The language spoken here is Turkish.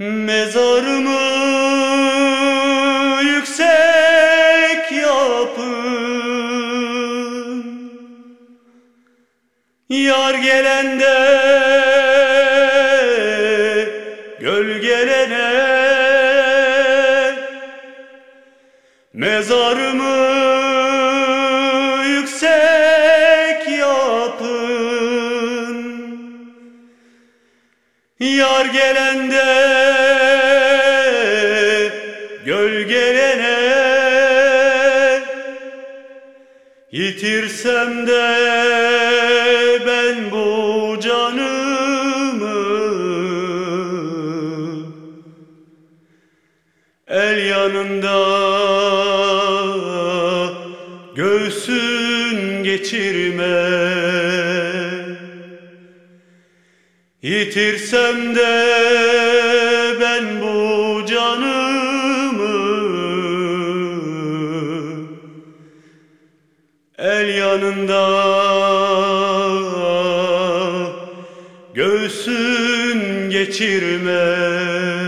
Mezarımı yüksek yapın. Yar gelende gölgelene Mezarımı Yar gelende gölgelene Yitirsem de ben bu canımı. El yanında göğsün geçirme Yitirsem de ben bu canımı El yanında göğsün geçirme